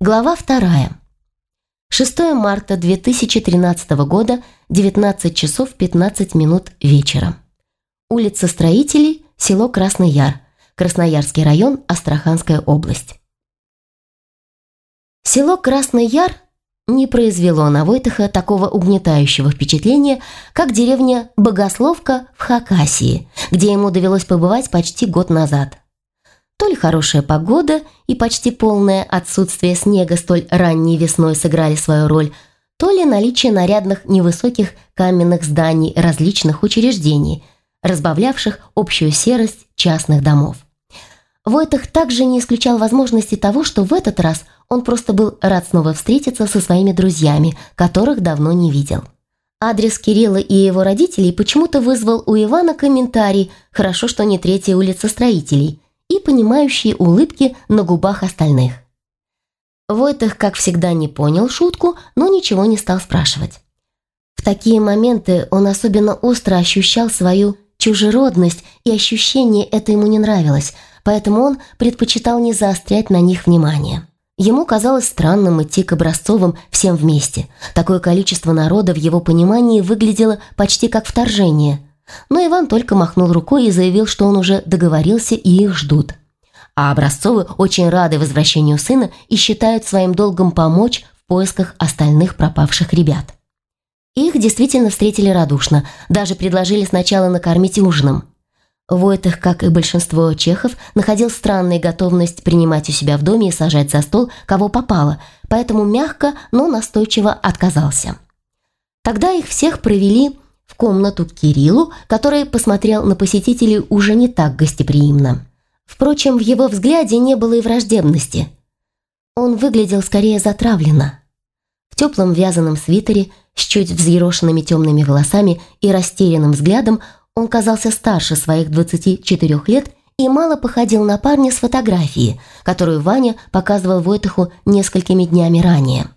Глава вторая. 6 марта 2013 года, 19 часов 15 минут вечера. Улица Строителей, село Красный Яр, Красноярский район, Астраханская область. Село Красный Яр не произвело на Войтаха такого угнетающего впечатления, как деревня Богословка в Хакасии, где ему довелось побывать почти год назад. То ли хорошая погода и почти полное отсутствие снега столь ранней весной сыграли свою роль, то ли наличие нарядных невысоких каменных зданий различных учреждений, разбавлявших общую серость частных домов. Войтах также не исключал возможности того, что в этот раз он просто был рад снова встретиться со своими друзьями, которых давно не видел. Адрес Кирилла и его родителей почему-то вызвал у Ивана комментарий «Хорошо, что не третья улица строителей», и понимающие улыбки на губах остальных. Войтах, как всегда, не понял шутку, но ничего не стал спрашивать. В такие моменты он особенно остро ощущал свою чужеродность, и ощущение это ему не нравилось, поэтому он предпочитал не заострять на них внимание. Ему казалось странным идти к Образцовым всем вместе. Такое количество народа в его понимании выглядело почти как вторжение – но Иван только махнул рукой и заявил, что он уже договорился и их ждут. А Образцовы очень рады возвращению сына и считают своим долгом помочь в поисках остальных пропавших ребят. Их действительно встретили радушно, даже предложили сначала накормить ужином. Войтых, как и большинство чехов, находил странной готовность принимать у себя в доме и сажать за стол, кого попало, поэтому мягко, но настойчиво отказался. Тогда их всех провели в комнату к Кириллу, который посмотрел на посетителей уже не так гостеприимно. Впрочем, в его взгляде не было и враждебности. Он выглядел скорее затравленно. В теплом вязаном свитере, с чуть взъерошенными темными волосами и растерянным взглядом, он казался старше своих 24 лет и мало походил на парня с фотографии, которую Ваня показывал Войтаху несколькими днями ранее.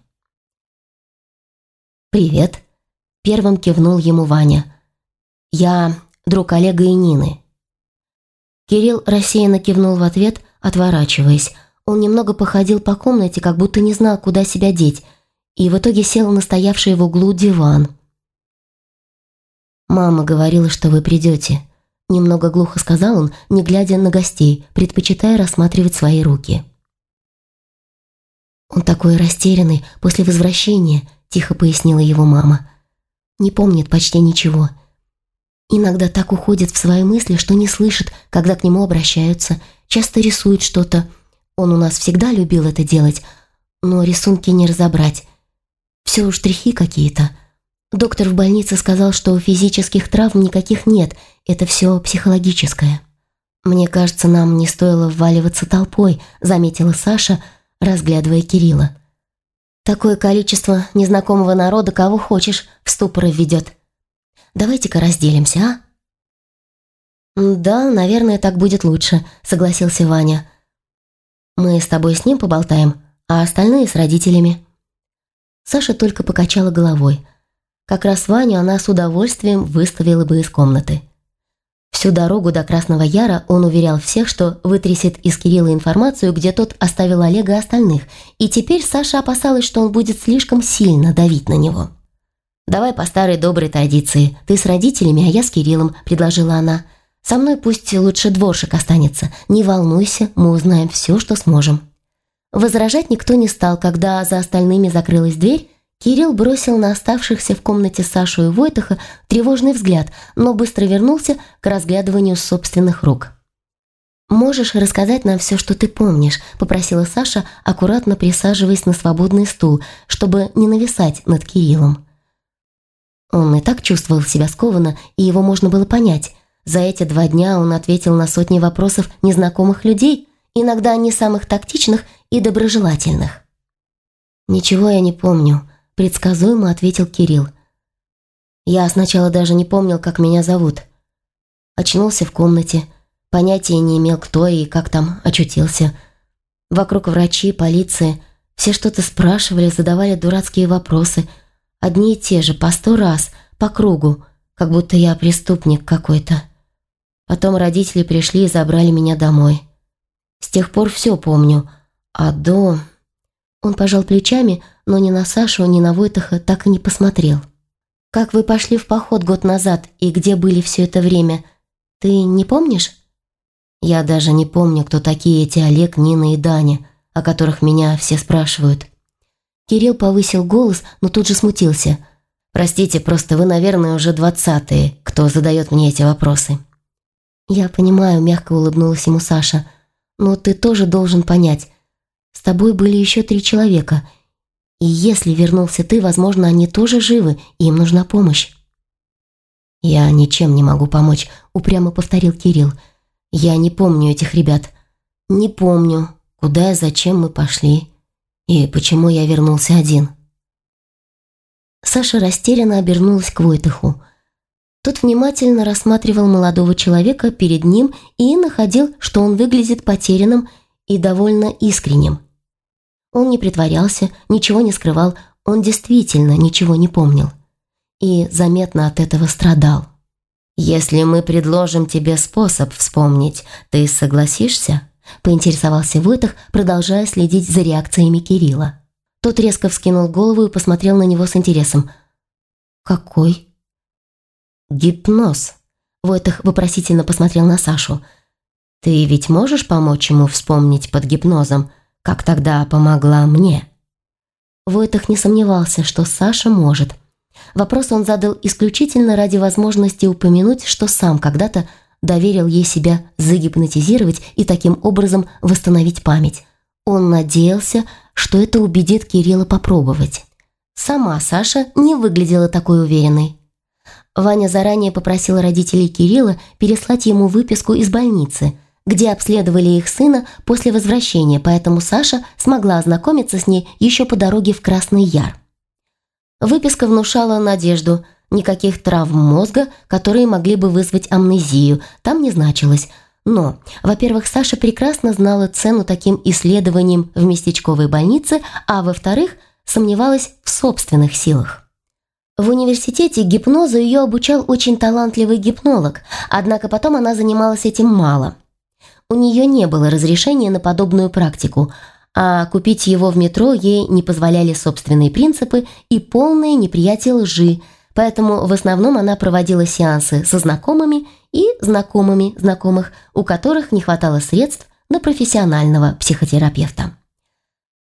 «Привет», Первым кивнул ему Ваня. «Я друг Олега и Нины». Кирилл рассеянно кивнул в ответ, отворачиваясь. Он немного походил по комнате, как будто не знал, куда себя деть, и в итоге сел на стоявший в углу диван. «Мама говорила, что вы придете», — немного глухо сказал он, не глядя на гостей, предпочитая рассматривать свои руки. «Он такой растерянный после возвращения», — тихо пояснила его мама не помнит почти ничего. Иногда так уходит в свои мысли, что не слышит, когда к нему обращаются, часто рисует что-то. Он у нас всегда любил это делать, но рисунки не разобрать. Все штрихи какие-то. Доктор в больнице сказал, что физических травм никаких нет, это все психологическое. «Мне кажется, нам не стоило вваливаться толпой», заметила Саша, разглядывая Кирилла. Такое количество незнакомого народа, кого хочешь, в ступор введет. Давайте-ка разделимся, а?» «Да, наверное, так будет лучше», — согласился Ваня. «Мы с тобой с ним поболтаем, а остальные с родителями». Саша только покачала головой. Как раз Ваню она с удовольствием выставила бы из комнаты. Всю дорогу до Красного Яра он уверял всех, что вытрясет из Кирилла информацию, где тот оставил Олега остальных, и теперь Саша опасалась, что он будет слишком сильно давить на него. «Давай по старой доброй традиции. Ты с родителями, а я с Кириллом», – предложила она. «Со мной пусть лучше дворшик останется. Не волнуйся, мы узнаем все, что сможем». Возражать никто не стал, когда за остальными закрылась дверь, Кирилл бросил на оставшихся в комнате Сашу и Войтаха тревожный взгляд, но быстро вернулся к разглядыванию собственных рук. «Можешь рассказать нам все, что ты помнишь?» – попросила Саша, аккуратно присаживаясь на свободный стул, чтобы не нависать над Кириллом. Он и так чувствовал себя скованно, и его можно было понять. За эти два дня он ответил на сотни вопросов незнакомых людей, иногда не самых тактичных и доброжелательных. «Ничего я не помню», предсказуемо ответил Кирилл. Я сначала даже не помнил, как меня зовут. Очнулся в комнате, понятия не имел, кто и как там очутился. Вокруг врачи, полиция, все что-то спрашивали, задавали дурацкие вопросы. Одни и те же, по сто раз, по кругу, как будто я преступник какой-то. Потом родители пришли и забрали меня домой. С тех пор все помню, а до... Он пожал плечами, но ни на Сашу, ни на Войтаха так и не посмотрел. «Как вы пошли в поход год назад и где были все это время? Ты не помнишь?» «Я даже не помню, кто такие эти Олег, Нина и Даня, о которых меня все спрашивают». Кирилл повысил голос, но тут же смутился. «Простите, просто вы, наверное, уже двадцатые, кто задает мне эти вопросы». «Я понимаю», — мягко улыбнулась ему Саша. «Но ты тоже должен понять. С тобой были еще три человека. И если вернулся ты, возможно, они тоже живы, и им нужна помощь». «Я ничем не могу помочь», — упрямо повторил Кирилл. «Я не помню этих ребят. Не помню, куда и зачем мы пошли, и почему я вернулся один». Саша растерянно обернулась к Войтыху. Тот внимательно рассматривал молодого человека перед ним и находил, что он выглядит потерянным и довольно искренним. Он не притворялся, ничего не скрывал, он действительно ничего не помнил. И заметно от этого страдал. «Если мы предложим тебе способ вспомнить, ты согласишься?» поинтересовался Войтах, продолжая следить за реакциями Кирилла. Тот резко вскинул голову и посмотрел на него с интересом. «Какой?» «Гипноз», — Войтах вопросительно посмотрел на Сашу. «Ты ведь можешь помочь ему вспомнить под гипнозом, как тогда помогла мне?» Войтах не сомневался, что Саша может. Вопрос он задал исключительно ради возможности упомянуть, что сам когда-то доверил ей себя загипнотизировать и таким образом восстановить память. Он надеялся, что это убедит Кирилла попробовать. Сама Саша не выглядела такой уверенной. Ваня заранее попросил родителей Кирилла переслать ему выписку из больницы, где обследовали их сына после возвращения, поэтому Саша смогла ознакомиться с ней еще по дороге в Красный Яр. Выписка внушала надежду – Никаких травм мозга, которые могли бы вызвать амнезию, там не значилось. Но, во-первых, Саша прекрасно знала цену таким исследованиям в местечковой больнице, а во-вторых, сомневалась в собственных силах. В университете гипнозу ее обучал очень талантливый гипнолог, однако потом она занималась этим мало. У нее не было разрешения на подобную практику, а купить его в метро ей не позволяли собственные принципы и полное неприятие лжи – поэтому в основном она проводила сеансы со знакомыми и знакомыми знакомых, у которых не хватало средств на профессионального психотерапевта.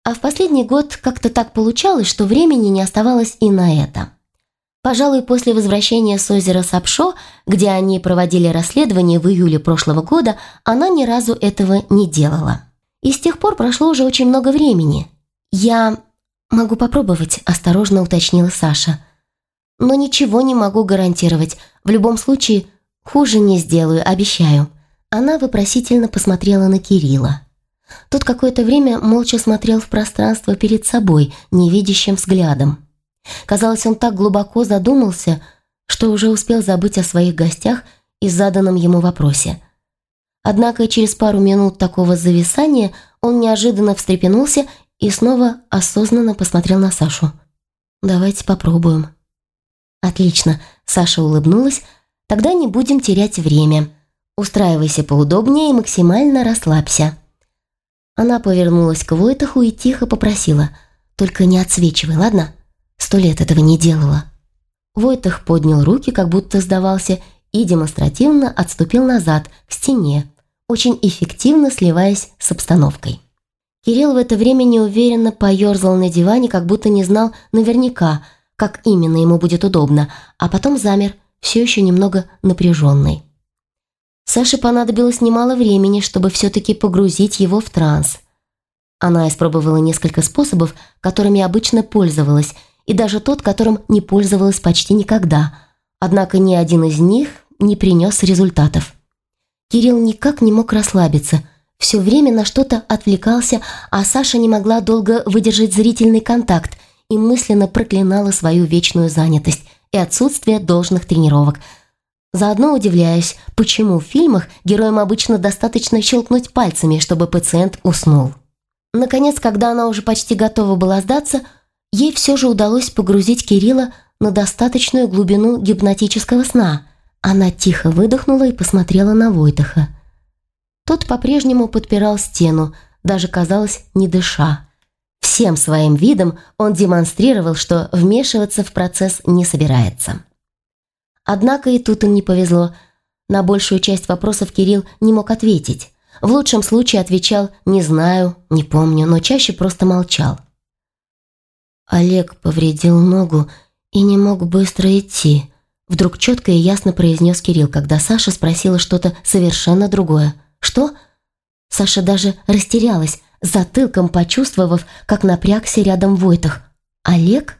А в последний год как-то так получалось, что времени не оставалось и на это. Пожалуй, после возвращения с озера Сапшо, где они проводили расследование в июле прошлого года, она ни разу этого не делала. И с тех пор прошло уже очень много времени. «Я могу попробовать», – осторожно уточнила Саша – но ничего не могу гарантировать. В любом случае, хуже не сделаю, обещаю». Она вопросительно посмотрела на Кирилла. Тот какое-то время молча смотрел в пространство перед собой, невидящим взглядом. Казалось, он так глубоко задумался, что уже успел забыть о своих гостях и заданном ему вопросе. Однако через пару минут такого зависания он неожиданно встрепенулся и снова осознанно посмотрел на Сашу. «Давайте попробуем». «Отлично», — Саша улыбнулась. «Тогда не будем терять время. Устраивайся поудобнее и максимально расслабься». Она повернулась к Войтаху и тихо попросила. «Только не отсвечивай, ладно? Сто лет этого не делала». Войтах поднял руки, как будто сдавался, и демонстративно отступил назад, к стене, очень эффективно сливаясь с обстановкой. Кирилл в это время неуверенно поерзал на диване, как будто не знал наверняка – как именно ему будет удобно, а потом замер, все еще немного напряженный. Саше понадобилось немало времени, чтобы все-таки погрузить его в транс. Она испробовала несколько способов, которыми обычно пользовалась, и даже тот, которым не пользовалась почти никогда. Однако ни один из них не принес результатов. Кирилл никак не мог расслабиться, все время на что-то отвлекался, а Саша не могла долго выдержать зрительный контакт – и мысленно проклинала свою вечную занятость и отсутствие должных тренировок. Заодно удивляюсь, почему в фильмах героям обычно достаточно щелкнуть пальцами, чтобы пациент уснул. Наконец, когда она уже почти готова была сдаться, ей все же удалось погрузить Кирилла на достаточную глубину гипнотического сна. Она тихо выдохнула и посмотрела на Войтаха. Тот по-прежнему подпирал стену, даже, казалось, не дыша. Всем своим видом он демонстрировал, что вмешиваться в процесс не собирается. Однако и тут им не повезло. На большую часть вопросов Кирилл не мог ответить. В лучшем случае отвечал «не знаю», «не помню», но чаще просто молчал. Олег повредил ногу и не мог быстро идти. Вдруг четко и ясно произнес Кирилл, когда Саша спросила что-то совершенно другое. «Что?» Саша даже растерялась, затылком почувствовав, как напрягся рядом Войтах. «Олег?»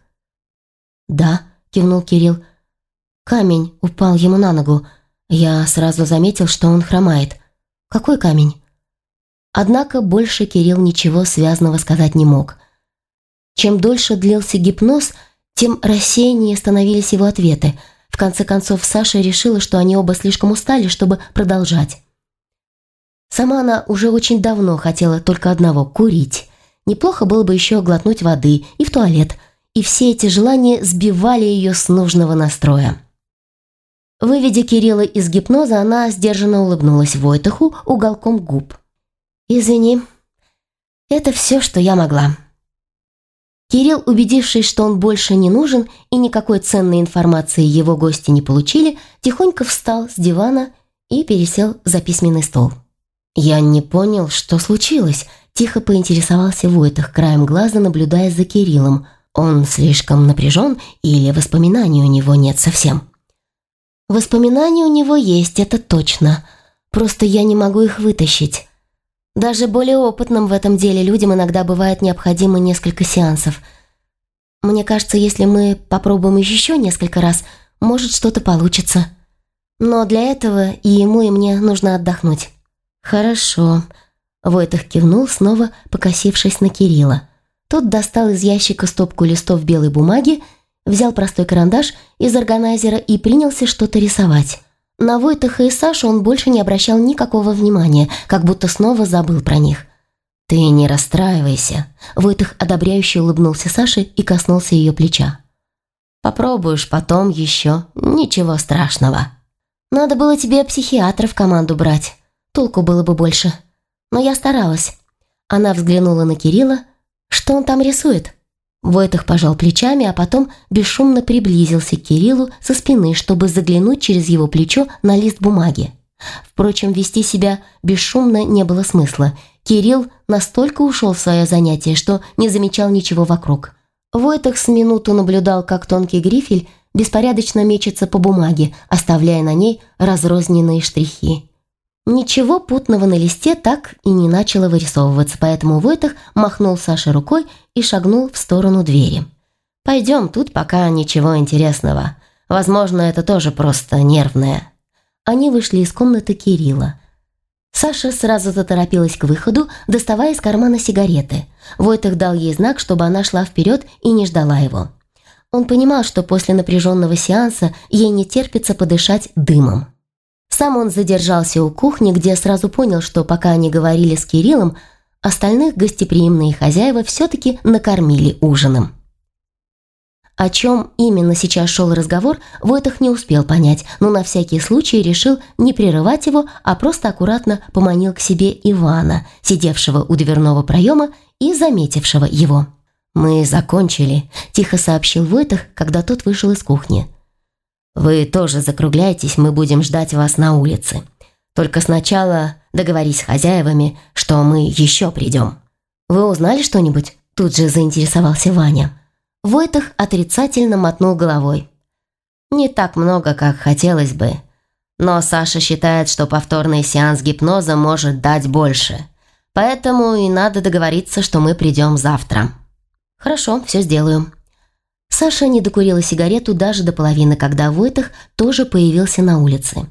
«Да», — кивнул Кирилл. «Камень упал ему на ногу. Я сразу заметил, что он хромает. Какой камень?» Однако больше Кирилл ничего связанного сказать не мог. Чем дольше длился гипноз, тем рассеяннее становились его ответы. В конце концов, Саша решила, что они оба слишком устали, чтобы продолжать. Сама она уже очень давно хотела только одного – курить. Неплохо было бы еще глотнуть воды и в туалет. И все эти желания сбивали ее с нужного настроя. Выведя Кирилла из гипноза, она сдержанно улыбнулась Войтаху уголком губ. «Извини, это все, что я могла». Кирилл, убедившись, что он больше не нужен и никакой ценной информации его гости не получили, тихонько встал с дивана и пересел за письменный стол. «Я не понял, что случилось», – тихо поинтересовался Войтах, краем глаза наблюдая за Кириллом. «Он слишком напряжен или воспоминаний у него нет совсем?» «Воспоминания у него есть, это точно. Просто я не могу их вытащить. Даже более опытным в этом деле людям иногда бывает необходимо несколько сеансов. Мне кажется, если мы попробуем еще несколько раз, может что-то получится. Но для этого и ему, и мне нужно отдохнуть». «Хорошо», — Войтах кивнул, снова покосившись на Кирилла. Тот достал из ящика стопку листов белой бумаги, взял простой карандаш из органайзера и принялся что-то рисовать. На Войтаха и Сашу он больше не обращал никакого внимания, как будто снова забыл про них. «Ты не расстраивайся», — Войтах одобряюще улыбнулся Саше и коснулся ее плеча. «Попробуешь потом еще, ничего страшного». «Надо было тебе психиатра в команду брать», толку было бы больше. Но я старалась. Она взглянула на Кирилла. Что он там рисует? Войтах пожал плечами, а потом бесшумно приблизился к Кириллу со спины, чтобы заглянуть через его плечо на лист бумаги. Впрочем, вести себя бесшумно не было смысла. Кирилл настолько ушел в свое занятие, что не замечал ничего вокруг. Войтах с минуту наблюдал, как тонкий грифель беспорядочно мечется по бумаге, оставляя на ней разрозненные штрихи. Ничего путного на листе так и не начало вырисовываться, поэтому Войтах махнул Саше рукой и шагнул в сторону двери. «Пойдем, тут пока ничего интересного. Возможно, это тоже просто нервное». Они вышли из комнаты Кирилла. Саша сразу заторопилась к выходу, доставая из кармана сигареты. Войтах дал ей знак, чтобы она шла вперед и не ждала его. Он понимал, что после напряженного сеанса ей не терпится подышать дымом. Сам он задержался у кухни, где сразу понял, что пока они говорили с Кириллом, остальных гостеприимные хозяева все-таки накормили ужином. О чем именно сейчас шел разговор, Войтах не успел понять, но на всякий случай решил не прерывать его, а просто аккуратно поманил к себе Ивана, сидевшего у дверного проема и заметившего его. «Мы закончили», – тихо сообщил Войтах, когда тот вышел из кухни. Вы тоже закругляйтесь, мы будем ждать вас на улице. Только сначала договорись с хозяевами, что мы еще придем. Вы узнали что-нибудь? Тут же заинтересовался Ваня. Войтах отрицательно мотнул головой. Не так много, как хотелось бы. Но Саша считает, что повторный сеанс гипноза может дать больше. Поэтому и надо договориться, что мы придем завтра. Хорошо, все сделаю. Саша не докурила сигарету даже до половины, когда Войтах тоже появился на улице.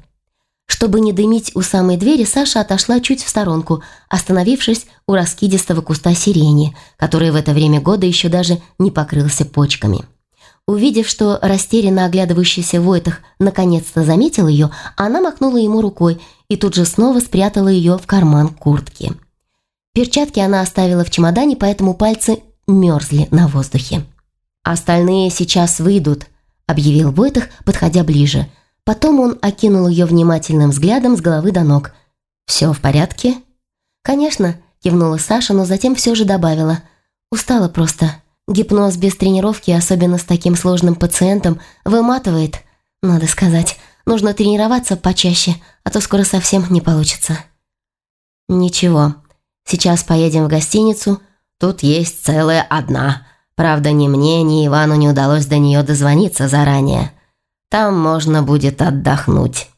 Чтобы не дымить у самой двери, Саша отошла чуть в сторонку, остановившись у раскидистого куста сирени, который в это время года еще даже не покрылся почками. Увидев, что растерянно оглядывающийся Войтах наконец-то заметил ее, она махнула ему рукой и тут же снова спрятала ее в карман куртки. Перчатки она оставила в чемодане, поэтому пальцы мерзли на воздухе. «Остальные сейчас выйдут», — объявил Войтах, подходя ближе. Потом он окинул ее внимательным взглядом с головы до ног. «Все в порядке?» «Конечно», — кивнула Саша, но затем все же добавила. Устала просто. Гипноз без тренировки, особенно с таким сложным пациентом, выматывает, надо сказать. Нужно тренироваться почаще, а то скоро совсем не получится. Ничего. Сейчас поедем в гостиницу. Тут есть целая одна. Правда, ни мне, ни Ивану не удалось до нее дозвониться заранее. Там можно будет отдохнуть.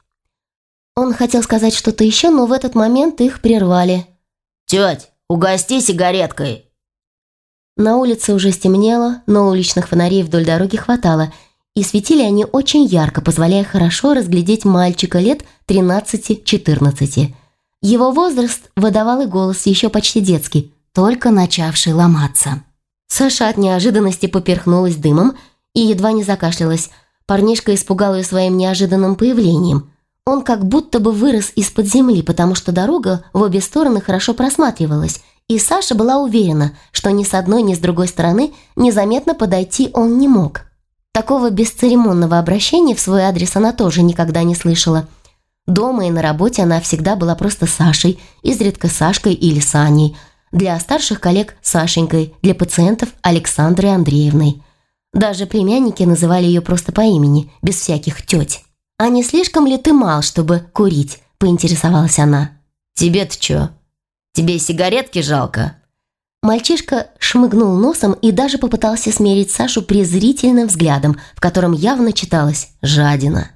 Он хотел сказать что-то еще, но в этот момент их прервали. «Теть, угости сигареткой!» На улице уже стемнело, но уличных фонарей вдоль дороги хватало, и светили они очень ярко, позволяя хорошо разглядеть мальчика лет 13-14. Его возраст выдавал и голос еще почти детский, только начавший ломаться. Саша от неожиданности поперхнулась дымом и едва не закашлялась. Парнишка испугал ее своим неожиданным появлением. Он как будто бы вырос из-под земли, потому что дорога в обе стороны хорошо просматривалась – и Саша была уверена, что ни с одной, ни с другой стороны незаметно подойти он не мог. Такого бесцеремонного обращения в свой адрес она тоже никогда не слышала. Дома и на работе она всегда была просто Сашей, изредка Сашкой или Саней. Для старших коллег – Сашенькой, для пациентов – Александрой Андреевной. Даже племянники называли ее просто по имени, без всяких теть. «А не слишком ли ты мал, чтобы курить?» – поинтересовалась она. «Тебе-то чё?» Тебе сигаретки жалко?» Мальчишка шмыгнул носом и даже попытался смерить Сашу презрительным взглядом, в котором явно читалось «жадина».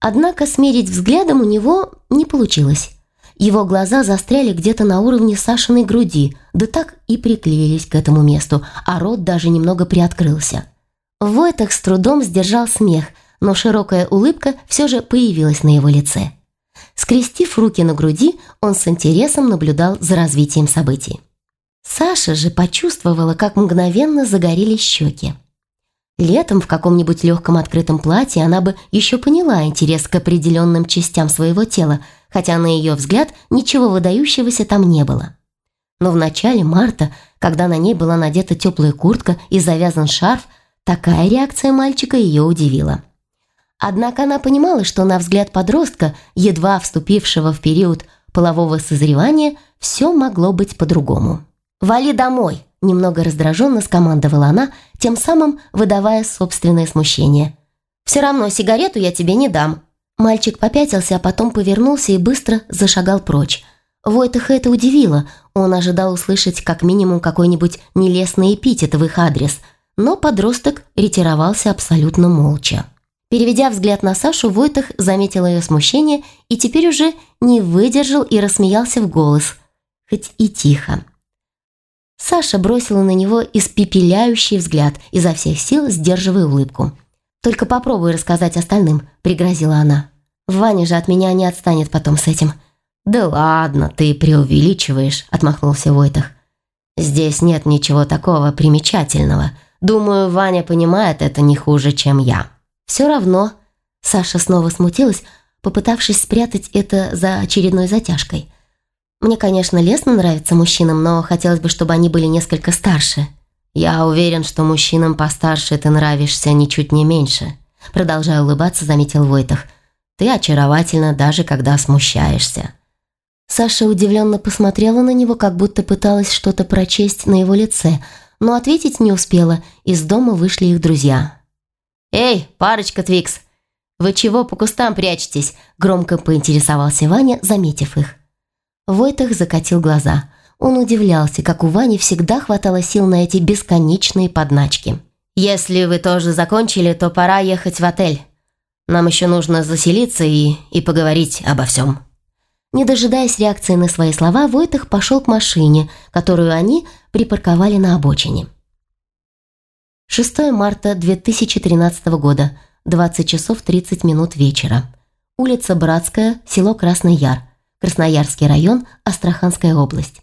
Однако смерить взглядом у него не получилось. Его глаза застряли где-то на уровне Сашиной груди, да так и приклеились к этому месту, а рот даже немного приоткрылся. Войтах с трудом сдержал смех, но широкая улыбка все же появилась на его лице. Скрестив руки на груди, он с интересом наблюдал за развитием событий. Саша же почувствовала, как мгновенно загорелись щеки. Летом в каком-нибудь легком открытом платье она бы еще поняла интерес к определенным частям своего тела, хотя на ее взгляд ничего выдающегося там не было. Но в начале марта, когда на ней была надета теплая куртка и завязан шарф, такая реакция мальчика ее удивила. Однако она понимала, что на взгляд подростка, едва вступившего в период полового созревания, все могло быть по-другому. «Вали домой!» – немного раздраженно скомандовала она, тем самым выдавая собственное смущение. «Все равно сигарету я тебе не дам». Мальчик попятился, а потом повернулся и быстро зашагал прочь. Войтаха это удивило, он ожидал услышать как минимум какой-нибудь нелестный эпитет в их адрес, но подросток ретировался абсолютно молча. Переведя взгляд на Сашу, Войтах заметил ее смущение и теперь уже не выдержал и рассмеялся в голос, хоть и тихо. Саша бросила на него испепеляющий взгляд, изо всех сил сдерживая улыбку. «Только попробуй рассказать остальным», — пригрозила она. «Ваня же от меня не отстанет потом с этим». «Да ладно, ты преувеличиваешь», — отмахнулся Войтах. «Здесь нет ничего такого примечательного. Думаю, Ваня понимает это не хуже, чем я». «Все равно...» Саша снова смутилась, попытавшись спрятать это за очередной затяжкой. «Мне, конечно, лестно нравится мужчинам, но хотелось бы, чтобы они были несколько старше». «Я уверен, что мужчинам постарше ты нравишься ничуть не меньше», продолжая улыбаться, заметил Войтах. «Ты очаровательна, даже когда смущаешься». Саша удивленно посмотрела на него, как будто пыталась что-то прочесть на его лице, но ответить не успела, из дома вышли их друзья. «Эй, парочка Твикс, вы чего по кустам прячетесь?» Громко поинтересовался Ваня, заметив их. Войтах закатил глаза. Он удивлялся, как у Вани всегда хватало сил на эти бесконечные подначки. «Если вы тоже закончили, то пора ехать в отель. Нам еще нужно заселиться и, и поговорить обо всем». Не дожидаясь реакции на свои слова, Войтах пошел к машине, которую они припарковали на обочине. 6 марта 2013 года, 20 часов 30 минут вечера. Улица Братская, село Красный Яр, Красноярский район, Астраханская область.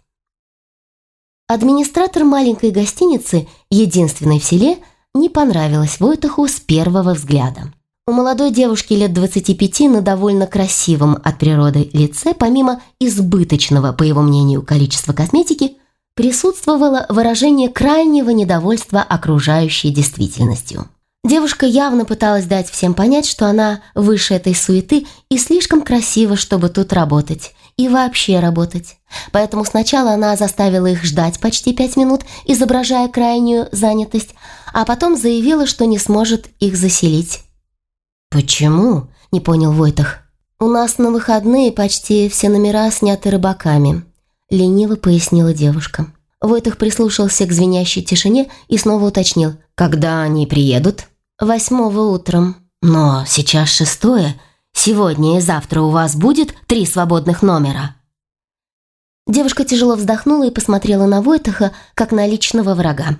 Администратор маленькой гостиницы, единственной в селе, не понравилась Войтаху с первого взгляда. У молодой девушки лет 25 на довольно красивом от природы лице, помимо избыточного, по его мнению, количества косметики, присутствовало выражение крайнего недовольства окружающей действительностью. Девушка явно пыталась дать всем понять, что она выше этой суеты и слишком красива, чтобы тут работать, и вообще работать. Поэтому сначала она заставила их ждать почти пять минут, изображая крайнюю занятость, а потом заявила, что не сможет их заселить. «Почему?» – не понял Войтах. «У нас на выходные почти все номера сняты рыбаками», – лениво пояснила девушка. Войтах прислушался к звенящей тишине и снова уточнил. «Когда они приедут?» «Восьмого утром». «Но сейчас шестое. Сегодня и завтра у вас будет три свободных номера». Девушка тяжело вздохнула и посмотрела на Войтаха, как на личного врага.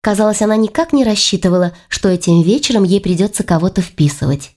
Казалось, она никак не рассчитывала, что этим вечером ей придется кого-то вписывать.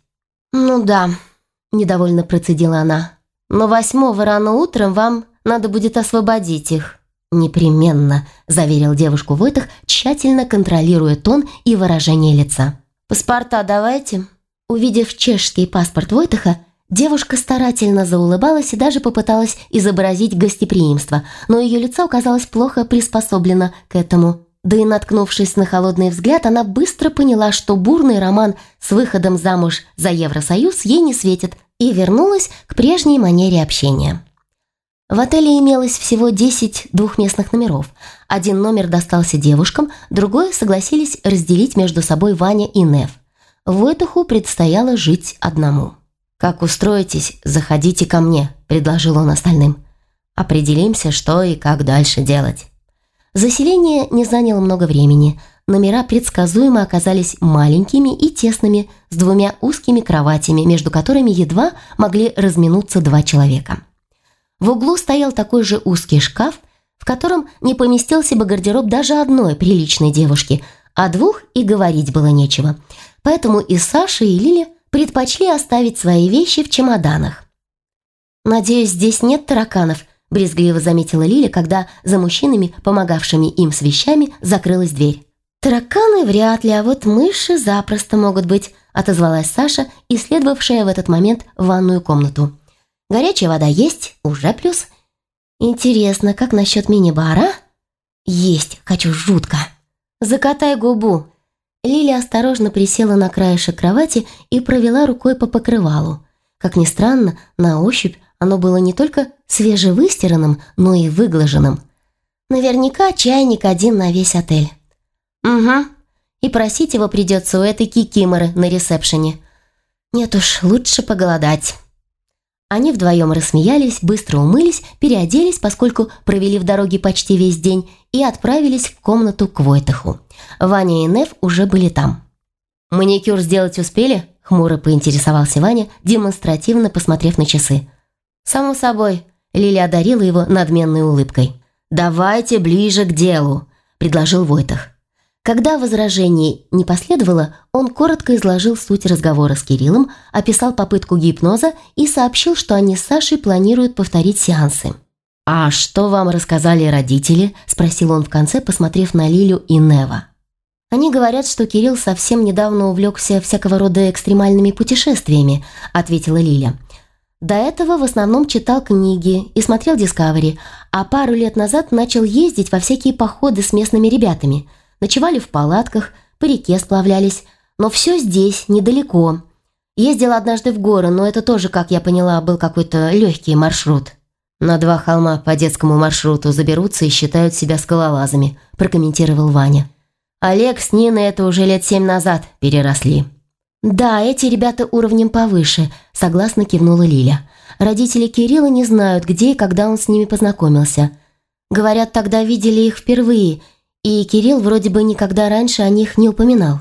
«Ну да», – недовольно процедила она. «Но восьмого рано утром вам надо будет освободить их». «Непременно», – заверил девушку Войтах, тщательно контролируя тон и выражение лица. «Паспорта давайте». Увидев чешский паспорт Войтаха, девушка старательно заулыбалась и даже попыталась изобразить гостеприимство, но ее лицо оказалось плохо приспособлено к этому. Да и наткнувшись на холодный взгляд, она быстро поняла, что бурный роман с выходом замуж за Евросоюз ей не светит, и вернулась к прежней манере общения. В отеле имелось всего 10 двухместных номеров. Один номер достался девушкам, другой согласились разделить между собой Ваня и Нев. Войтуху предстояло жить одному. «Как устроитесь, заходите ко мне», – предложил он остальным. «Определимся, что и как дальше делать». Заселение не заняло много времени. Номера предсказуемо оказались маленькими и тесными, с двумя узкими кроватями, между которыми едва могли разминуться два человека. В углу стоял такой же узкий шкаф, в котором не поместился бы гардероб даже одной приличной девушки, а двух и говорить было нечего. Поэтому и Саша, и Лиля предпочли оставить свои вещи в чемоданах. «Надеюсь, здесь нет тараканов», – брезгливо заметила Лиля, когда за мужчинами, помогавшими им с вещами, закрылась дверь. «Тараканы вряд ли, а вот мыши запросто могут быть», – отозвалась Саша, исследовавшая в этот момент ванную комнату. «Горячая вода есть, уже плюс. Интересно, как насчет мини-бара?» «Есть, хочу жутко». «Закатай губу». Лиля осторожно присела на краешек кровати и провела рукой по покрывалу. Как ни странно, на ощупь оно было не только свежевыстиранным, но и выглаженным. Наверняка чайник один на весь отель. Угу. И просить его придется у этой кикиморы на ресепшене. Нет уж, лучше поголодать. Они вдвоем рассмеялись, быстро умылись, переоделись, поскольку провели в дороге почти весь день, и отправились в комнату к Войтаху. Ваня и Нев уже были там. «Маникюр сделать успели?» – хмуро поинтересовался Ваня, демонстративно посмотрев на часы. «Само собой», – Лиля одарила его надменной улыбкой. «Давайте ближе к делу», – предложил Войтах. Когда возражений не последовало, он коротко изложил суть разговора с Кириллом, описал попытку гипноза и сообщил, что они с Сашей планируют повторить сеансы. «А что вам рассказали родители?» – спросил он в конце, посмотрев на Лилю и Нева. «Они говорят, что Кирилл совсем недавно увлекся всякого рода экстремальными путешествиями», – ответила Лиля. До этого в основном читал книги и смотрел Discovery, а пару лет назад начал ездить во всякие походы с местными ребятами. Ночевали в палатках, по реке сплавлялись, но все здесь, недалеко. Ездил однажды в горы, но это тоже, как я поняла, был какой-то легкий маршрут. «На два холма по детскому маршруту заберутся и считают себя скалолазами», прокомментировал Ваня. Олег с Ниной это уже лет семь назад переросли. «Да, эти ребята уровнем повыше», – согласно кивнула Лиля. «Родители Кирилла не знают, где и когда он с ними познакомился. Говорят, тогда видели их впервые, и Кирилл вроде бы никогда раньше о них не упоминал.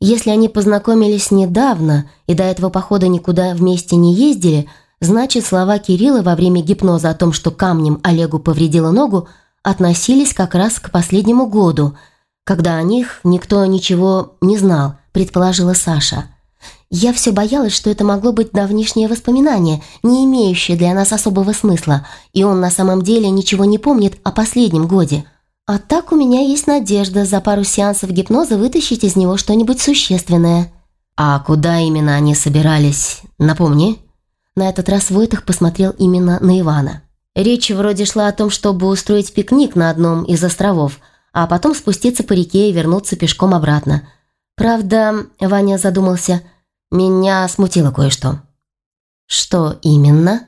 Если они познакомились недавно и до этого похода никуда вместе не ездили, значит, слова Кирилла во время гипноза о том, что камнем Олегу повредила ногу, относились как раз к последнему году, когда о них никто ничего не знал, предположила Саша – я все боялась, что это могло быть давнишнее воспоминание, не имеющее для нас особого смысла, и он на самом деле ничего не помнит о последнем годе. А так у меня есть надежда за пару сеансов гипноза вытащить из него что-нибудь существенное. А куда именно они собирались? Напомни. На этот раз Войтах посмотрел именно на Ивана. Речь вроде шла о том, чтобы устроить пикник на одном из островов, а потом спуститься по реке и вернуться пешком обратно. Правда, Ваня задумался – меня смутило кое-что. Что именно?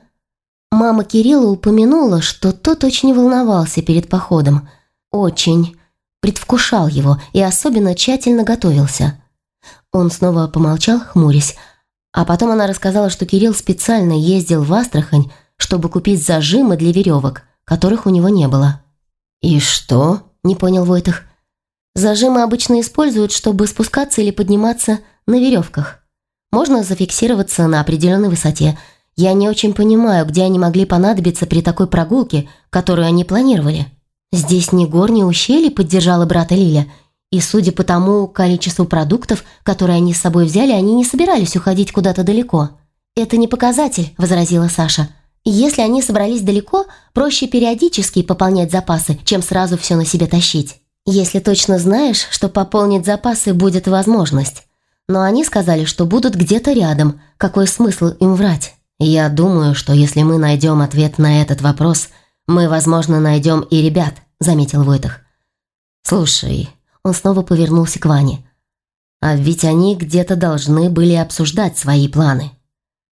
Мама Кирилла упомянула, что тот очень волновался перед походом. Очень. Предвкушал его и особенно тщательно готовился. Он снова помолчал, хмурясь. А потом она рассказала, что Кирилл специально ездил в Астрахань, чтобы купить зажимы для веревок, которых у него не было. «И что?» – не понял Войтах. «Зажимы обычно используют, чтобы спускаться или подниматься на веревках. Можно зафиксироваться на определенной высоте – я не очень понимаю, где они могли понадобиться при такой прогулке, которую они планировали. Здесь ни гор, ни ущелий, поддержала брата Лиля. И судя по тому количеству продуктов, которые они с собой взяли, они не собирались уходить куда-то далеко. «Это не показатель», – возразила Саша. «Если они собрались далеко, проще периодически пополнять запасы, чем сразу все на себе тащить. Если точно знаешь, что пополнить запасы будет возможность. Но они сказали, что будут где-то рядом. Какой смысл им врать?» «Я думаю, что если мы найдем ответ на этот вопрос, мы, возможно, найдем и ребят», — заметил Войтах. «Слушай», — он снова повернулся к Ване. «А ведь они где-то должны были обсуждать свои планы.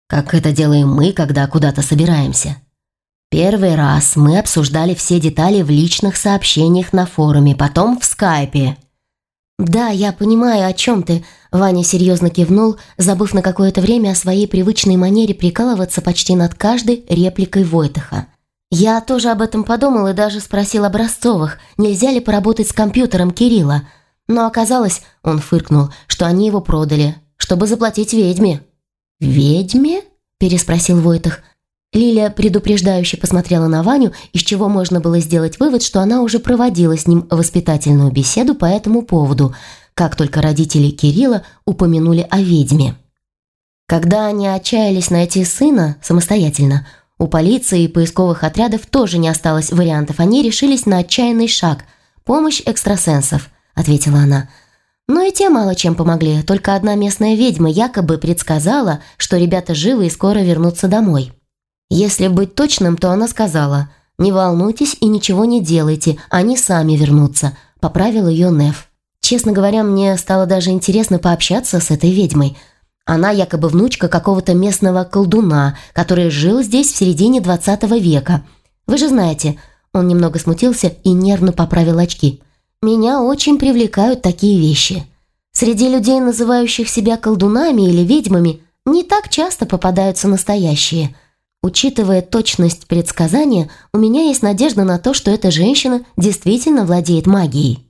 Как это делаем мы, когда куда-то собираемся. Первый раз мы обсуждали все детали в личных сообщениях на форуме, потом в скайпе». «Да, я понимаю, о чем ты», Ваня серьезно кивнул, забыв на какое-то время о своей привычной манере прикалываться почти над каждой репликой Войтаха. Я тоже об этом подумал и даже спросил Образцовых, нельзя ли поработать с компьютером Кирилла. Но оказалось, он фыркнул, что они его продали, чтобы заплатить ведьме. «Ведьме?» – переспросил Войтах. Лиля предупреждающе посмотрела на Ваню, из чего можно было сделать вывод, что она уже проводила с ним воспитательную беседу по этому поводу – как только родители Кирилла упомянули о ведьме. Когда они отчаялись найти сына самостоятельно, у полиции и поисковых отрядов тоже не осталось вариантов. Они решились на отчаянный шаг – помощь экстрасенсов, ответила она. Но и те мало чем помогли, только одна местная ведьма якобы предсказала, что ребята живы и скоро вернутся домой. Если быть точным, то она сказала «Не волнуйтесь и ничего не делайте, они сами вернутся», – поправил ее Неф. Честно говоря, мне стало даже интересно пообщаться с этой ведьмой. Она якобы внучка какого-то местного колдуна, который жил здесь в середине 20 века. Вы же знаете, он немного смутился и нервно поправил очки. Меня очень привлекают такие вещи. Среди людей, называющих себя колдунами или ведьмами, не так часто попадаются настоящие. Учитывая точность предсказания, у меня есть надежда на то, что эта женщина действительно владеет магией.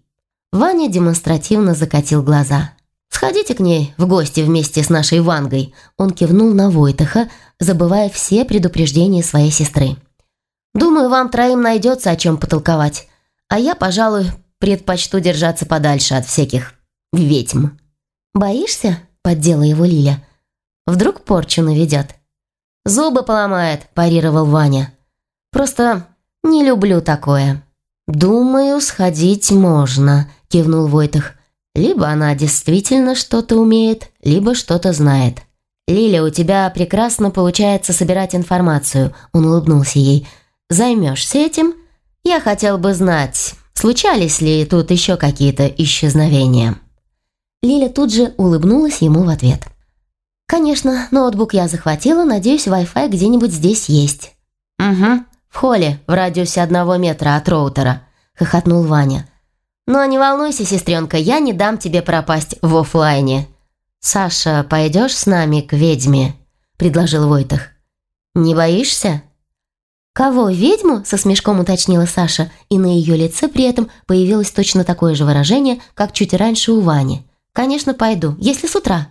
Ваня демонстративно закатил глаза. «Сходите к ней в гости вместе с нашей Вангой», он кивнул на Войтаха, забывая все предупреждения своей сестры. «Думаю, вам троим найдется о чем потолковать, а я, пожалуй, предпочту держаться подальше от всяких ведьм». «Боишься?» – поддела его Лиля. «Вдруг порчу наведет?» «Зубы поломает», – парировал Ваня. «Просто не люблю такое». «Думаю, сходить можно», – кивнул Войтах. «Либо она действительно что-то умеет, либо что-то знает». «Лиля, у тебя прекрасно получается собирать информацию», – он улыбнулся ей. «Займешься этим? Я хотел бы знать, случались ли тут еще какие-то исчезновения?» Лиля тут же улыбнулась ему в ответ. «Конечно, ноутбук я захватила, надеюсь, Wi-Fi где-нибудь здесь есть». «Угу», «В холле, в радиусе одного метра от роутера», — хохотнул Ваня. «Но не волнуйся, сестренка, я не дам тебе пропасть в офлайне». «Саша, пойдешь с нами к ведьме?» — предложил Войтах. «Не боишься?» «Кого, ведьму?» — со смешком уточнила Саша, и на ее лице при этом появилось точно такое же выражение, как чуть раньше у Вани. «Конечно, пойду, если с утра.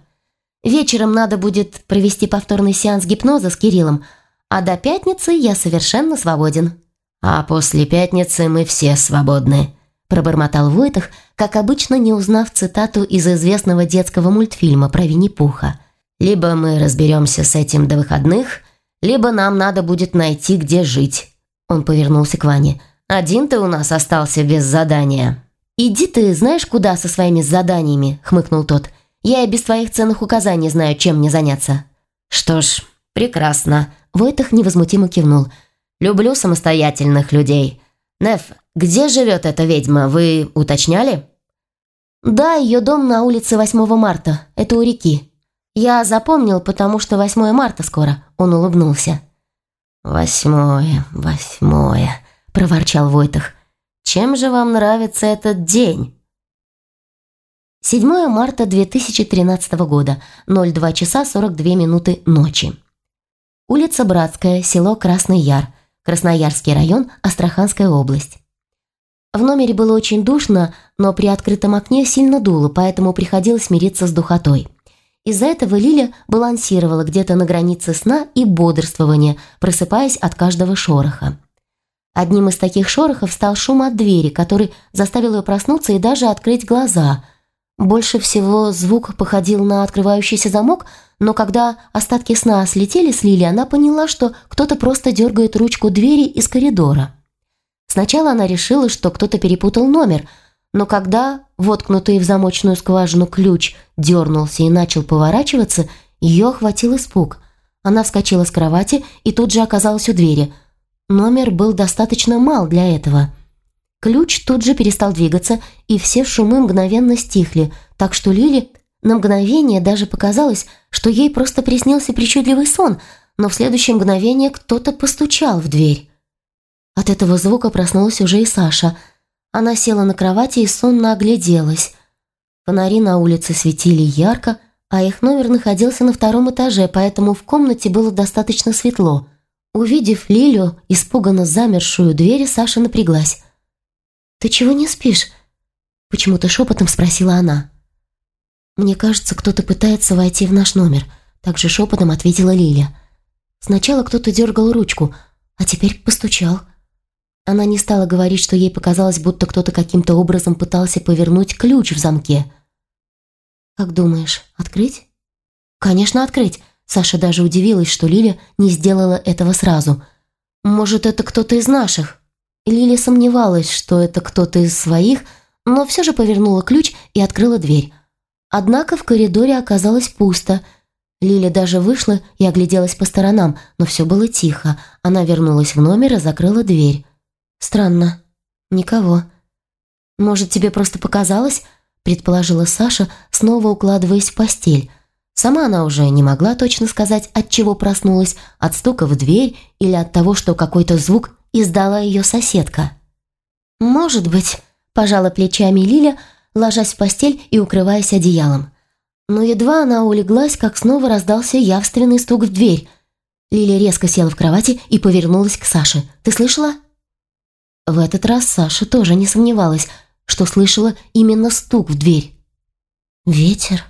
Вечером надо будет провести повторный сеанс гипноза с Кириллом, а до пятницы я совершенно свободен». «А после пятницы мы все свободны», – пробормотал Войтах, как обычно не узнав цитату из известного детского мультфильма про Винни-Пуха. «Либо мы разберемся с этим до выходных, либо нам надо будет найти, где жить». Он повернулся к Ване. «Один ты у нас остался без задания». «Иди ты знаешь куда со своими заданиями», – хмыкнул тот. «Я и без твоих ценных указаний знаю, чем мне заняться». «Что ж, прекрасно», Войтах невозмутимо кивнул. «Люблю самостоятельных людей. Неф, где живет эта ведьма, вы уточняли?» «Да, ее дом на улице 8 марта. Это у реки. Я запомнил, потому что 8 марта скоро», — он улыбнулся. «Восьмое, восьмое», — проворчал Войтах. «Чем же вам нравится этот день?» 7 марта 2013 года, 02 часа 42 минуты ночи. Улица Братская, село Красный Яр, Красноярский район, Астраханская область. В номере было очень душно, но при открытом окне сильно дуло, поэтому приходилось мириться с духотой. Из-за этого Лиля балансировала где-то на границе сна и бодрствования, просыпаясь от каждого шороха. Одним из таких шорохов стал шум от двери, который заставил ее проснуться и даже открыть глаза. Больше всего звук походил на открывающийся замок, но когда остатки сна слетели с Лили, она поняла, что кто-то просто дергает ручку двери из коридора. Сначала она решила, что кто-то перепутал номер, но когда воткнутый в замочную скважину ключ дернулся и начал поворачиваться, ее охватил испуг. Она вскочила с кровати и тут же оказалась у двери. Номер был достаточно мал для этого. Ключ тут же перестал двигаться, и все шумы мгновенно стихли, так что Лили на мгновение даже показалось, что ей просто приснился причудливый сон, но в следующее мгновение кто-то постучал в дверь. От этого звука проснулась уже и Саша. Она села на кровати и сонно огляделась. Фонари на улице светили ярко, а их номер находился на втором этаже, поэтому в комнате было достаточно светло. Увидев Лилю, испуганно замершую дверь, Саша напряглась. «Ты чего не спишь?» Почему-то шепотом спросила она. «Мне кажется, кто-то пытается войти в наш номер», также шепотом ответила Лиля. «Сначала кто-то дергал ручку, а теперь постучал». Она не стала говорить, что ей показалось, будто кто-то каким-то образом пытался повернуть ключ в замке. «Как думаешь, открыть?» «Конечно, открыть!» Саша даже удивилась, что Лиля не сделала этого сразу. «Может, это кто-то из наших?» Лиля сомневалась, что это кто-то из своих, но все же повернула ключ и открыла дверь. Однако в коридоре оказалось пусто. Лиля даже вышла и огляделась по сторонам, но все было тихо. Она вернулась в номер и закрыла дверь. «Странно. Никого». «Может, тебе просто показалось?» – предположила Саша, снова укладываясь в постель. Сама она уже не могла точно сказать, от чего проснулась, от стука в дверь или от того, что какой-то звук издала ее соседка. «Может быть», – пожала плечами Лиля, ложась в постель и укрываясь одеялом. Но едва она улеглась, как снова раздался явственный стук в дверь. Лиля резко села в кровати и повернулась к Саше. «Ты слышала?» В этот раз Саша тоже не сомневалась, что слышала именно стук в дверь. «Ветер?»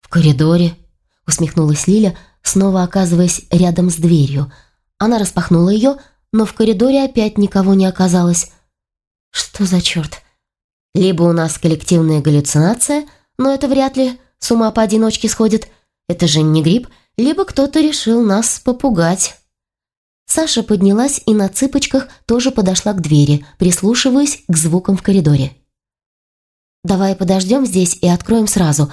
«В коридоре», — усмехнулась Лиля, снова оказываясь рядом с дверью. Она распахнула ее, но в коридоре опять никого не оказалось. «Что за черт?» «Либо у нас коллективная галлюцинация, но это вряд ли, с ума поодиночке сходит. Это же не грипп, либо кто-то решил нас попугать». Саша поднялась и на цыпочках тоже подошла к двери, прислушиваясь к звукам в коридоре. «Давай подождем здесь и откроем сразу.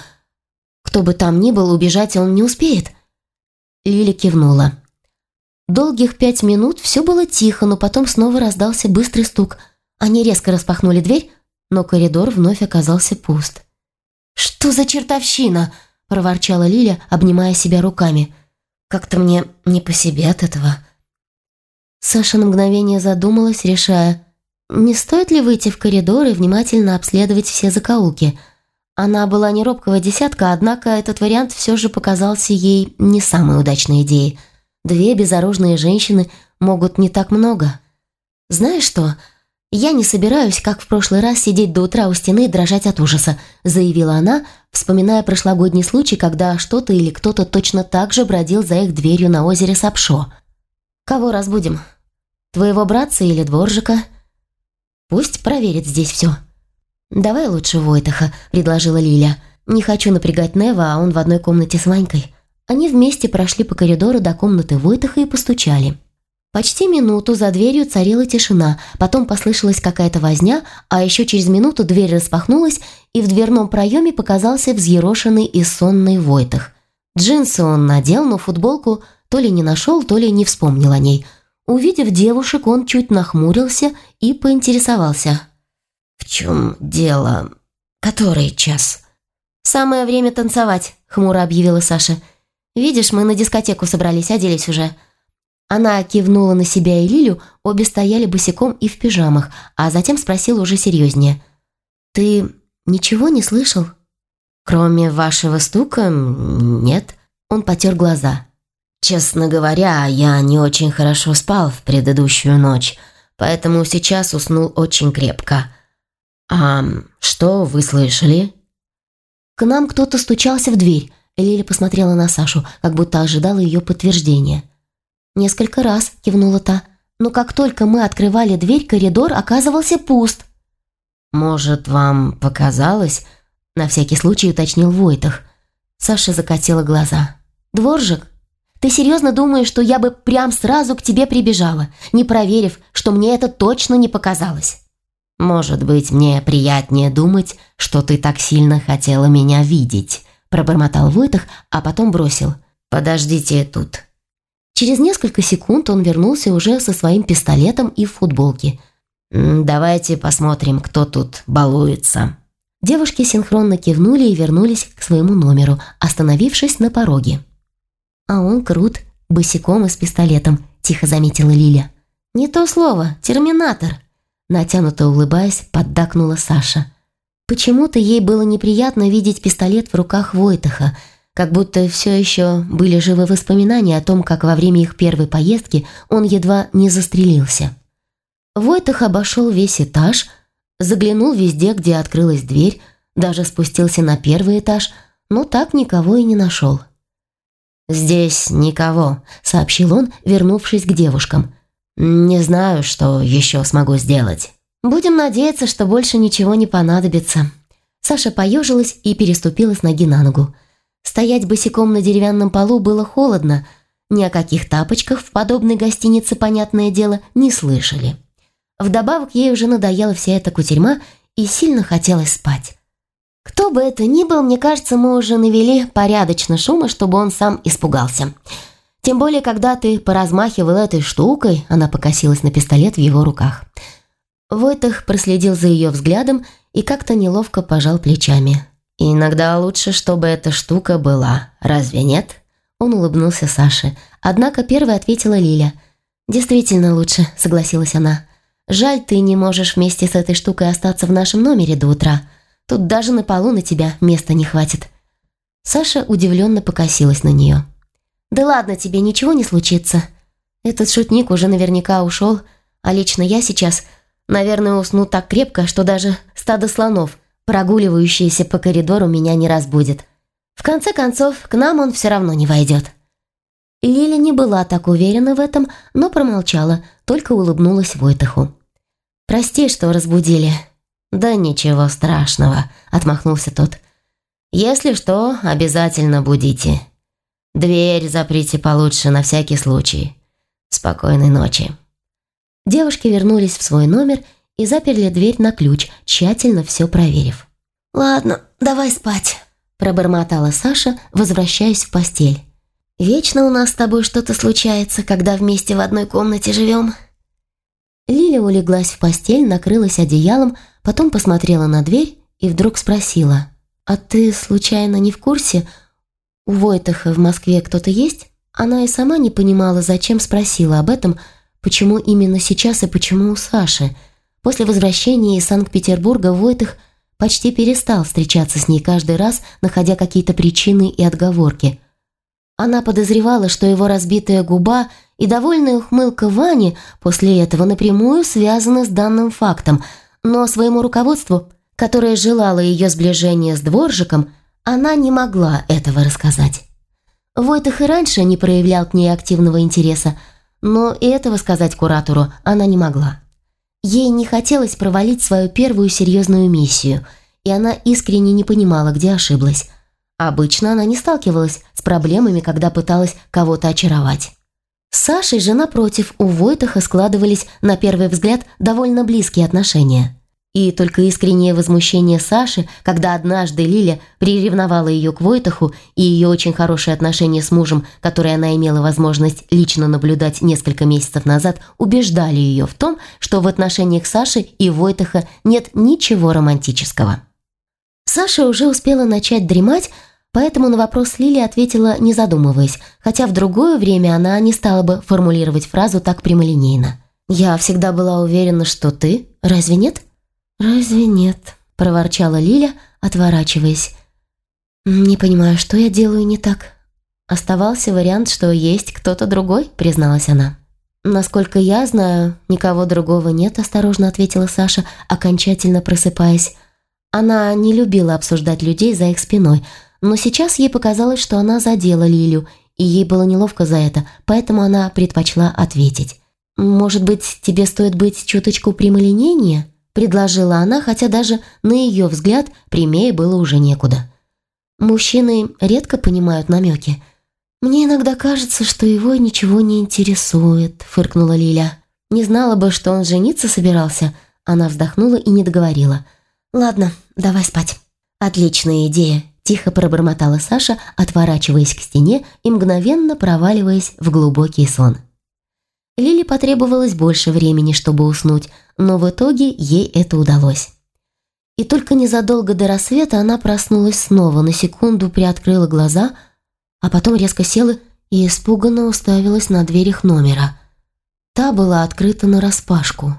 Кто бы там ни был, убежать он не успеет». Лиля кивнула. Долгих пять минут все было тихо, но потом снова раздался быстрый стук. Они резко распахнули дверь, но коридор вновь оказался пуст. «Что за чертовщина?» – проворчала Лиля, обнимая себя руками. «Как-то мне не по себе от этого». Саша на мгновение задумалась, решая, не стоит ли выйти в коридор и внимательно обследовать все закоулки. Она была не робкого десятка, однако этот вариант все же показался ей не самой удачной идеей. Две безоружные женщины могут не так много. «Знаешь что?» «Я не собираюсь, как в прошлый раз, сидеть до утра у стены и дрожать от ужаса», заявила она, вспоминая прошлогодний случай, когда что-то или кто-то точно так же бродил за их дверью на озере Сапшо. «Кого разбудим? Твоего братца или дворжика? Пусть проверит здесь все». «Давай лучше Войтаха», — предложила Лиля. «Не хочу напрягать Нева, а он в одной комнате с Ванькой». Они вместе прошли по коридору до комнаты Войтаха и постучали. Почти минуту за дверью царила тишина, потом послышалась какая-то возня, а еще через минуту дверь распахнулась, и в дверном проеме показался взъерошенный и сонный Войтах. Джинсы он надел, но футболку то ли не нашел, то ли не вспомнил о ней. Увидев девушек, он чуть нахмурился и поинтересовался. «В чем дело? Который час?» «Самое время танцевать», — хмуро объявила Саша. «Видишь, мы на дискотеку собрались, оделись уже». Она кивнула на себя и Лилю, обе стояли босиком и в пижамах, а затем спросила уже серьезнее. «Ты ничего не слышал?» «Кроме вашего стука, нет». Он потер глаза. «Честно говоря, я не очень хорошо спал в предыдущую ночь, поэтому сейчас уснул очень крепко. А что вы слышали?» «К нам кто-то стучался в дверь». Лиля посмотрела на Сашу, как будто ожидала ее подтверждения. «Несколько раз», — кивнула та. «Но как только мы открывали дверь, коридор оказывался пуст». «Может, вам показалось?» — на всякий случай уточнил Войтах. Саша закатила глаза. «Дворжик, ты серьезно думаешь, что я бы прям сразу к тебе прибежала, не проверив, что мне это точно не показалось?» «Может быть, мне приятнее думать, что ты так сильно хотела меня видеть», пробормотал Войтах, а потом бросил. «Подождите тут». Через несколько секунд он вернулся уже со своим пистолетом и в футболке. «Давайте посмотрим, кто тут балуется». Девушки синхронно кивнули и вернулись к своему номеру, остановившись на пороге. «А он крут, босиком и с пистолетом», – тихо заметила Лиля. «Не то слово, терминатор», – натянуто улыбаясь, поддакнула Саша. Почему-то ей было неприятно видеть пистолет в руках Войтаха – как будто все еще были живы воспоминания о том, как во время их первой поездки он едва не застрелился. Войтах обошел весь этаж, заглянул везде, где открылась дверь, даже спустился на первый этаж, но так никого и не нашел. «Здесь никого», — сообщил он, вернувшись к девушкам. «Не знаю, что еще смогу сделать». «Будем надеяться, что больше ничего не понадобится». Саша поежилась и переступила с ноги на ногу. Стоять босиком на деревянном полу было холодно. Ни о каких тапочках в подобной гостинице, понятное дело, не слышали. Вдобавок ей уже надоела вся эта кутерьма и сильно хотелось спать. Кто бы это ни был, мне кажется, мы уже навели порядочно шума, чтобы он сам испугался. Тем более, когда ты поразмахивал этой штукой, она покосилась на пистолет в его руках. Войтах проследил за ее взглядом и как-то неловко пожал плечами. «Иногда лучше, чтобы эта штука была, разве нет?» Он улыбнулся Саше. Однако первой ответила Лиля. «Действительно лучше», — согласилась она. «Жаль, ты не можешь вместе с этой штукой остаться в нашем номере до утра. Тут даже на полу на тебя места не хватит». Саша удивленно покосилась на нее. «Да ладно тебе, ничего не случится. Этот шутник уже наверняка ушел, а лично я сейчас, наверное, усну так крепко, что даже стадо слонов — прогуливающийся по коридору меня не разбудит. В конце концов, к нам он все равно не войдет. Лиля не была так уверена в этом, но промолчала, только улыбнулась Войтаху. «Прости, что разбудили». «Да ничего страшного», — отмахнулся тот. «Если что, обязательно будите. Дверь заприте получше на всякий случай. Спокойной ночи». Девушки вернулись в свой номер и заперли дверь на ключ, тщательно все проверив. «Ладно, давай спать», – пробормотала Саша, возвращаясь в постель. «Вечно у нас с тобой что-то случается, когда вместе в одной комнате живем». Лиля улеглась в постель, накрылась одеялом, потом посмотрела на дверь и вдруг спросила. «А ты, случайно, не в курсе? У Войтаха в Москве кто-то есть?» Она и сама не понимала, зачем спросила об этом, почему именно сейчас и почему у Саши – После возвращения из Санкт-Петербурга Войтых почти перестал встречаться с ней каждый раз, находя какие-то причины и отговорки. Она подозревала, что его разбитая губа и довольная ухмылка Вани после этого напрямую связаны с данным фактом, но своему руководству, которое желало ее сближения с дворжиком, она не могла этого рассказать. Войтых и раньше не проявлял к ней активного интереса, но этого сказать куратору она не могла. Ей не хотелось провалить свою первую серьезную миссию, и она искренне не понимала, где ошиблась. Обычно она не сталкивалась с проблемами, когда пыталась кого-то очаровать. Сашей же, напротив, у Войтаха складывались, на первый взгляд, довольно близкие отношения. И только искреннее возмущение Саши, когда однажды Лиля приревновала ее к Войтаху и ее очень хорошие отношения с мужем, которые она имела возможность лично наблюдать несколько месяцев назад, убеждали ее в том, что в отношениях Саши и Войтаха нет ничего романтического. Саша уже успела начать дремать, Поэтому на вопрос Лили ответила, не задумываясь, хотя в другое время она не стала бы формулировать фразу так прямолинейно. «Я всегда была уверена, что ты. Разве нет?» «Разве нет?» – проворчала Лиля, отворачиваясь. «Не понимаю, что я делаю не так?» «Оставался вариант, что есть кто-то другой», – призналась она. «Насколько я знаю, никого другого нет», – осторожно ответила Саша, окончательно просыпаясь. Она не любила обсуждать людей за их спиной, но сейчас ей показалось, что она задела Лилю, и ей было неловко за это, поэтому она предпочла ответить. «Может быть, тебе стоит быть чуточку прямолинейнее?» – предложила она, хотя даже на ее взгляд прямее было уже некуда. Мужчины редко понимают намеки. «Мне иногда кажется, что его ничего не интересует», – фыркнула Лиля. «Не знала бы, что он жениться собирался». Она вздохнула и не договорила. «Ладно, давай спать». «Отличная идея», – тихо пробормотала Саша, отворачиваясь к стене и мгновенно проваливаясь в глубокий сон. Лили потребовалось больше времени, чтобы уснуть, но в итоге ей это удалось. И только незадолго до рассвета она проснулась снова, на секунду приоткрыла глаза, а потом резко села и испуганно уставилась на дверь их номера. Та была открыта нараспашку.